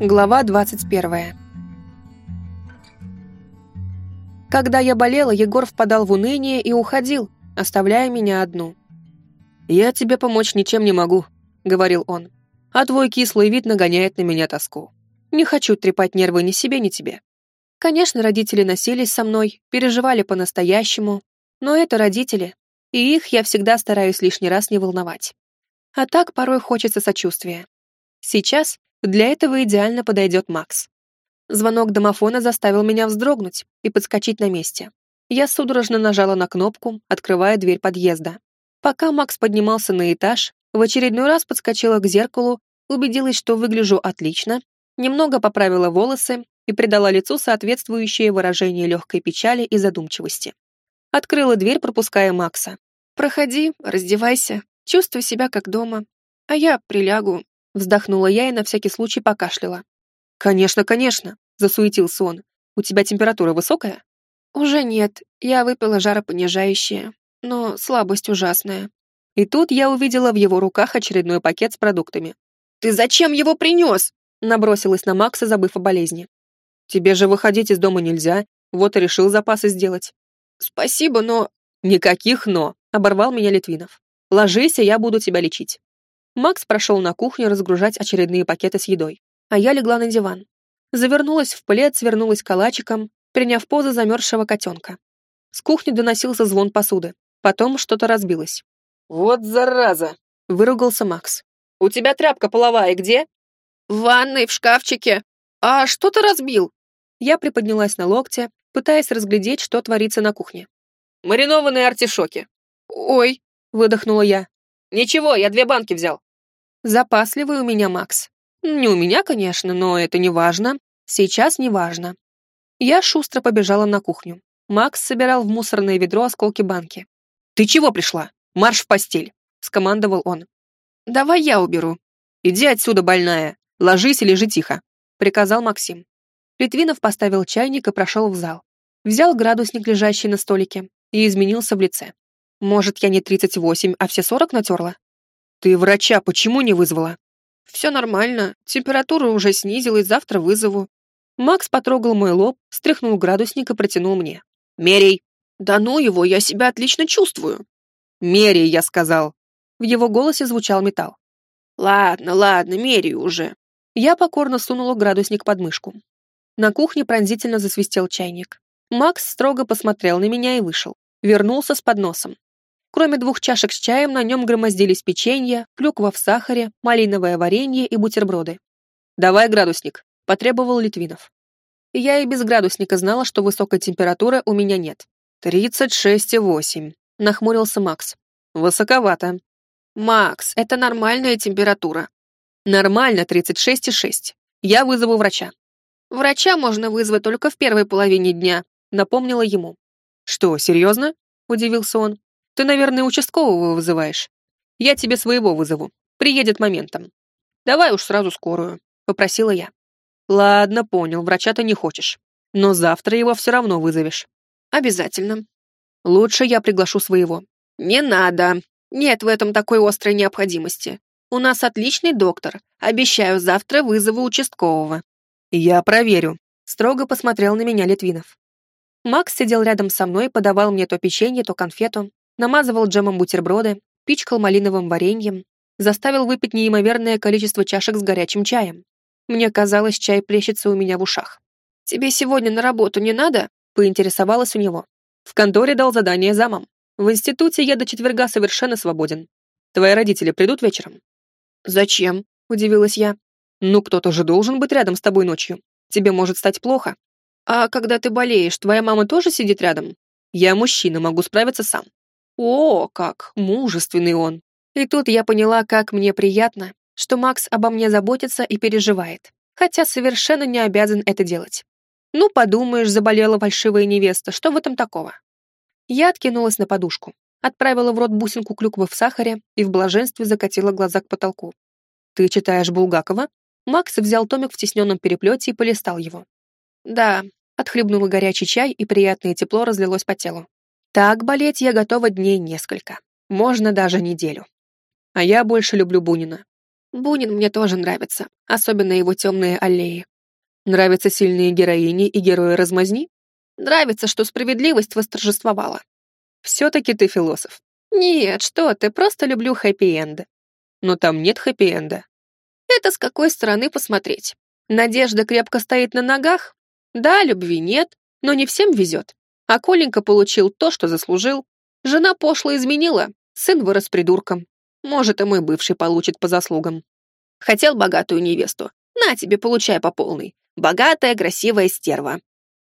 Глава 21. Когда я болела, Егор впадал в уныние и уходил, оставляя меня одну. «Я тебе помочь ничем не могу», — говорил он. «А твой кислый вид нагоняет на меня тоску. Не хочу трепать нервы ни себе, ни тебе». Конечно, родители носились со мной, переживали по-настоящему, но это родители, и их я всегда стараюсь лишний раз не волновать. А так порой хочется сочувствия. Сейчас для этого идеально подойдет Макс. Звонок домофона заставил меня вздрогнуть и подскочить на месте. Я судорожно нажала на кнопку, открывая дверь подъезда. Пока Макс поднимался на этаж, в очередной раз подскочила к зеркалу, убедилась, что выгляжу отлично, немного поправила волосы и придала лицу соответствующее выражение легкой печали и задумчивости. Открыла дверь, пропуская Макса. «Проходи, раздевайся, чувствуй себя как дома. А я прилягу», — вздохнула я и на всякий случай покашляла. «Конечно, конечно», — засуетился он. «У тебя температура высокая?» «Уже нет, я выпила жаропонижающее, но слабость ужасная». И тут я увидела в его руках очередной пакет с продуктами. «Ты зачем его принес?» Набросилась на Макса, забыв о болезни. «Тебе же выходить из дома нельзя, вот и решил запасы сделать». «Спасибо, но...» «Никаких «но», — оборвал меня Литвинов. «Ложись, и я буду тебя лечить». Макс прошел на кухню разгружать очередные пакеты с едой, а я легла на диван. Завернулась в плед, свернулась калачиком, приняв позу замерзшего котенка. С кухни доносился звон посуды. Потом что-то разбилось. «Вот зараза!» — выругался Макс. «У тебя тряпка половая где?» «В ванной, в шкафчике. А что ты разбил?» Я приподнялась на локте, пытаясь разглядеть, что творится на кухне. «Маринованные артишоки». «Ой», — выдохнула я. «Ничего, я две банки взял». «Запасливый у меня Макс. Не у меня, конечно, но это не важно. Сейчас не важно». Я шустро побежала на кухню. Макс собирал в мусорное ведро осколки банки. «Ты чего пришла? Марш в постель!» — скомандовал он. «Давай я уберу». «Иди отсюда, больная. Ложись и лежи тихо», — приказал Максим. Литвинов поставил чайник и прошел в зал. Взял градусник, лежащий на столике, и изменился в лице. «Может, я не 38, а все 40 натерла?» «Ты врача почему не вызвала?» «Все нормально. Температура уже снизилась, завтра вызову». Макс потрогал мой лоб, стряхнул градусник и протянул мне. «Мерей!» «Да ну его, я себя отлично чувствую!» «Мерей, я сказал!» В его голосе звучал металл. «Ладно, ладно, меряю уже!» Я покорно сунула градусник под мышку. На кухне пронзительно засвистел чайник. Макс строго посмотрел на меня и вышел. Вернулся с подносом. Кроме двух чашек с чаем, на нем громоздились печенье, клюква в сахаре, малиновое варенье и бутерброды. «Давай градусник», — потребовал Литвинов. Я и без градусника знала, что высокой температуры у меня нет. «Тридцать шесть и восемь», — нахмурился Макс. «Высоковато». «Макс, это нормальная температура». «Нормально тридцать шесть и шесть. Я вызову врача». «Врача можно вызвать только в первой половине дня», — напомнила ему. «Что, серьезно?» — удивился он. «Ты, наверное, участкового вызываешь. Я тебе своего вызову. Приедет моментом. Давай уж сразу скорую», — попросила я. Ладно, понял, врача ты не хочешь. Но завтра его все равно вызовешь. Обязательно. Лучше я приглашу своего. Не надо. Нет в этом такой острой необходимости. У нас отличный доктор. Обещаю, завтра вызову участкового. Я проверю. Строго посмотрел на меня Литвинов. Макс сидел рядом со мной, подавал мне то печенье, то конфету, намазывал джемом бутерброды, пичкал малиновым вареньем, заставил выпить неимоверное количество чашек с горячим чаем. Мне казалось, чай плещется у меня в ушах. «Тебе сегодня на работу не надо?» — поинтересовалась у него. В конторе дал задание замам. В институте я до четверга совершенно свободен. Твои родители придут вечером? Зачем? Удивилась я. Ну, кто-то же должен быть рядом с тобой ночью. Тебе может стать плохо. А когда ты болеешь, твоя мама тоже сидит рядом? Я мужчина, могу справиться сам. О, как мужественный он. И тут я поняла, как мне приятно, что Макс обо мне заботится и переживает, хотя совершенно не обязан это делать. Ну, подумаешь, заболела фальшивая невеста, что в этом такого? Я откинулась на подушку, отправила в рот бусинку клюквы в сахаре и в блаженстве закатила глаза к потолку. «Ты читаешь Булгакова?» Макс взял томик в тесненном переплете и полистал его. «Да», — отхлебнула горячий чай, и приятное тепло разлилось по телу. «Так болеть я готова дней несколько. Можно даже неделю. А я больше люблю Бунина. Бунин мне тоже нравится, особенно его темные аллеи. Нравятся сильные героини и герои размазни? Нравится, что справедливость восторжествовала. Все-таки ты философ. Нет, что ты, просто люблю хэппи-энды. Но там нет хэппи-энда. Это с какой стороны посмотреть. Надежда крепко стоит на ногах? Да, любви нет, но не всем везет. А Коленька получил то, что заслужил. Жена пошло изменила, сын вырос придурком. Может, и мой бывший получит по заслугам. Хотел богатую невесту. На тебе, получай по полной. Богатая, красивая стерва.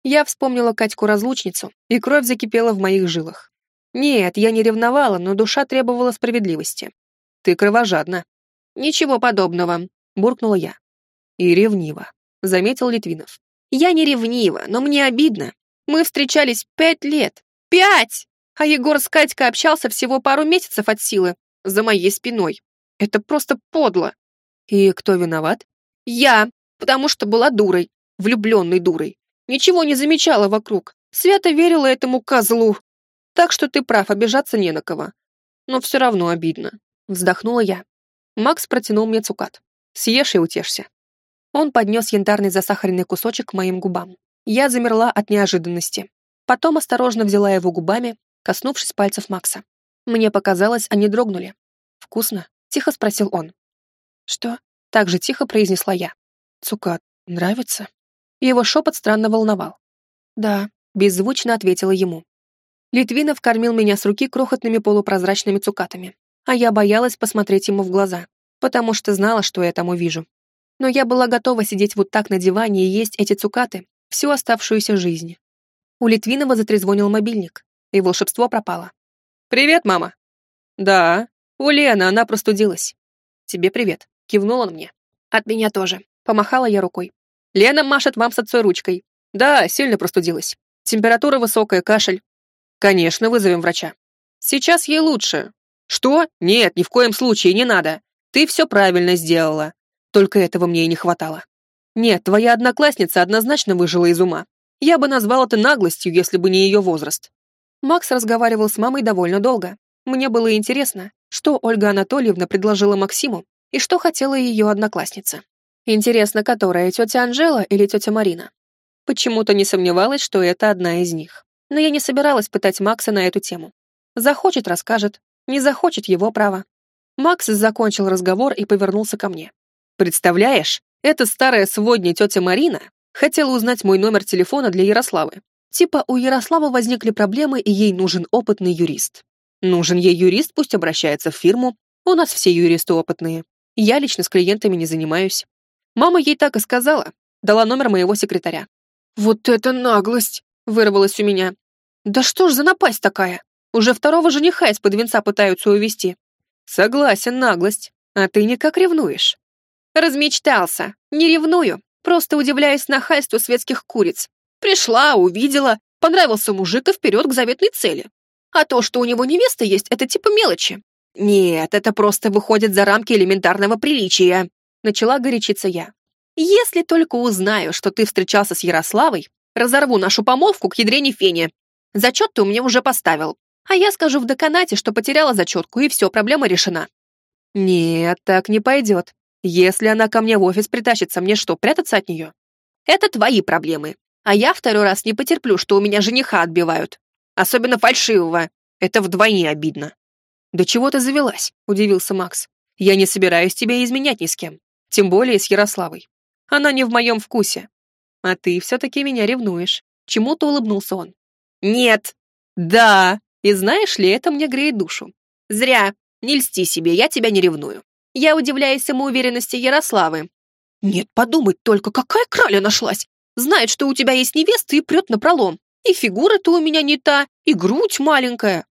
Я вспомнила Катьку-разлучницу, и кровь закипела в моих жилах. Нет, я не ревновала, но душа требовала справедливости. Ты кровожадна. Ничего подобного, буркнула я. И ревнива, заметил Литвинов. Я не ревнива, но мне обидно. Мы встречались пять лет. Пять! А Егор с Катькой общался всего пару месяцев от силы, за моей спиной. Это просто подло. И кто виноват? Я, потому что была дурой, влюбленной дурой. Ничего не замечала вокруг. Свято верила этому козлу. Так что ты прав, обижаться не на кого. Но все равно обидно. Вздохнула я. Макс протянул мне цукат. Съешь и утешься. Он поднес янтарный засахаренный кусочек к моим губам. Я замерла от неожиданности. Потом осторожно взяла его губами, коснувшись пальцев Макса. Мне показалось, они дрогнули. «Вкусно?» — тихо спросил он. «Что?» — так же тихо произнесла я. «Цукат нравится?» Его шепот странно волновал. «Да», — беззвучно ответила ему. Литвинов кормил меня с руки крохотными полупрозрачными цукатами, а я боялась посмотреть ему в глаза, потому что знала, что я там увижу но я была готова сидеть вот так на диване и есть эти цукаты всю оставшуюся жизнь. У Литвинова затрезвонил мобильник, и волшебство пропало. «Привет, мама!» «Да, у Лены, она простудилась». «Тебе привет», — кивнул он мне. «От меня тоже», — помахала я рукой. «Лена машет вам с отцой ручкой». «Да, сильно простудилась. Температура высокая, кашель». «Конечно, вызовем врача». «Сейчас ей лучше». «Что? Нет, ни в коем случае не надо. Ты все правильно сделала. Только этого мне и не хватало. Нет, твоя одноклассница однозначно выжила из ума. Я бы назвал это наглостью, если бы не ее возраст. Макс разговаривал с мамой довольно долго. Мне было интересно, что Ольга Анатольевна предложила Максиму и что хотела ее одноклассница. Интересно, которая, тетя Анжела или тетя Марина? Почему-то не сомневалась, что это одна из них. Но я не собиралась пытать Макса на эту тему. Захочет — расскажет, не захочет — его право. Макс закончил разговор и повернулся ко мне. Представляешь, эта старая сводня тетя Марина хотела узнать мой номер телефона для Ярославы. Типа у Ярославы возникли проблемы, и ей нужен опытный юрист. Нужен ей юрист, пусть обращается в фирму. У нас все юристы опытные. Я лично с клиентами не занимаюсь. Мама ей так и сказала. Дала номер моего секретаря. «Вот это наглость!» — вырвалось у меня. «Да что ж за напасть такая? Уже второго жениха из-под венца пытаются увести. «Согласен, наглость. А ты никак ревнуешь». Размечтался. Не ревную. Просто удивляюсь нахальству светских куриц. Пришла, увидела, понравился мужик и вперед к заветной цели. А то, что у него невеста есть, это типа мелочи. Нет, это просто выходит за рамки элементарного приличия. Начала горячиться я. Если только узнаю, что ты встречался с Ярославой, разорву нашу помолвку к ядрене фене. Зачет ты у меня уже поставил. А я скажу в деканате, что потеряла зачетку, и все, проблема решена. Нет, так не пойдет. Если она ко мне в офис притащится, мне что, прятаться от нее? Это твои проблемы. А я второй раз не потерплю, что у меня жениха отбивают. Особенно фальшивого. Это вдвойне обидно. Да чего ты завелась? Удивился Макс. Я не собираюсь тебя изменять ни с кем. Тем более с Ярославой. Она не в моем вкусе. А ты все-таки меня ревнуешь. Чему-то улыбнулся он. Нет. Да. И знаешь ли, это мне греет душу. Зря. Не льсти себе, я тебя не ревную. Я удивляюсь самоуверенности Ярославы. Нет, подумать только, какая краля нашлась. Знает, что у тебя есть невеста и прет напролом. И фигура-то у меня не та, и грудь маленькая.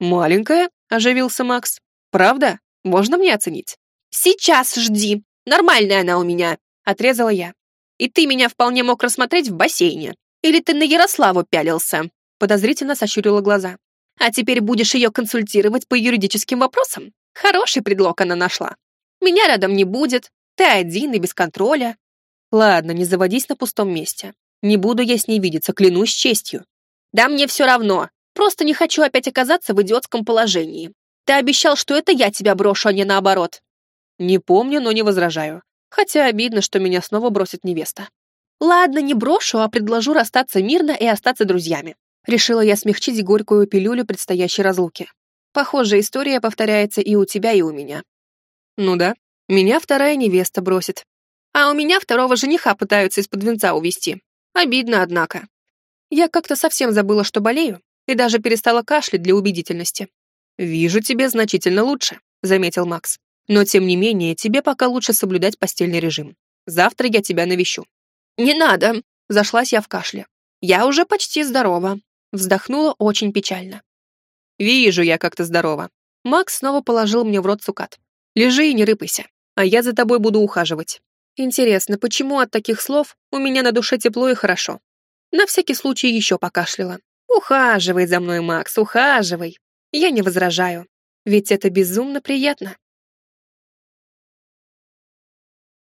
Маленькая? Оживился Макс. Правда? Можно мне оценить? Сейчас жди. Нормальная она у меня, отрезала я. И ты меня вполне мог рассмотреть в бассейне. Или ты на Ярославу пялился? Подозрительно сощурила глаза. А теперь будешь ее консультировать по юридическим вопросам? Хороший предлог она нашла. Меня рядом не будет, ты один и без контроля. Ладно, не заводись на пустом месте. Не буду я с ней видеться, клянусь честью. Да мне все равно. Просто не хочу опять оказаться в идиотском положении. Ты обещал, что это я тебя брошу, а не наоборот. Не помню, но не возражаю. Хотя обидно, что меня снова бросит невеста. Ладно, не брошу, а предложу расстаться мирно и остаться друзьями. Решила я смягчить горькую пилюлю предстоящей разлуки. Похожая история повторяется и у тебя, и у меня. Ну да, меня вторая невеста бросит. А у меня второго жениха пытаются из-под венца увести. Обидно, однако. Я как-то совсем забыла, что болею, и даже перестала кашлять для убедительности. «Вижу тебе значительно лучше», — заметил Макс. «Но, тем не менее, тебе пока лучше соблюдать постельный режим. Завтра я тебя навещу». «Не надо», — зашлась я в кашле. «Я уже почти здорова». Вздохнула очень печально. «Вижу я, как то здорова». Макс снова положил мне в рот цукат. «Лежи и не рыпайся, а я за тобой буду ухаживать. Интересно, почему от таких слов у меня на душе тепло и хорошо? На всякий случай еще покашляла. Ухаживай за мной, Макс, ухаживай. Я не возражаю, ведь это безумно приятно.